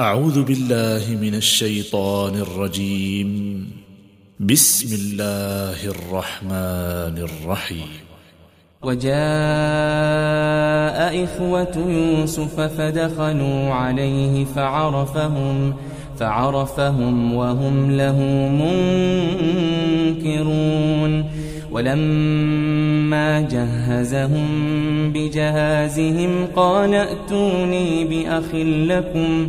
أعوذ بالله من الشيطان الرجيم. بسم الله الرحمن الرحيم. وجاء إخوة يوسف فدخلوا عليه فعرفهم فعرفهم وهم له منكرون. ولما جهزهم بجهازهم قال ائتوني بأخ لكم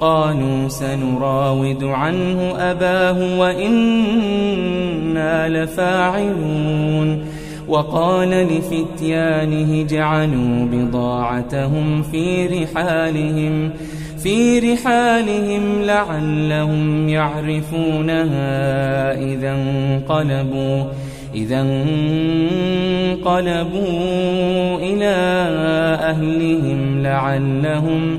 قالوا سنراود عنه أباه وإنا لفاعلون. وقال لفتيانه جعلوا بضاعتهم في رحالهم في رحالهم لعلهم يعرفونها إذا انقلبوا إذا انقلبوا إلى أهلهم لعلهم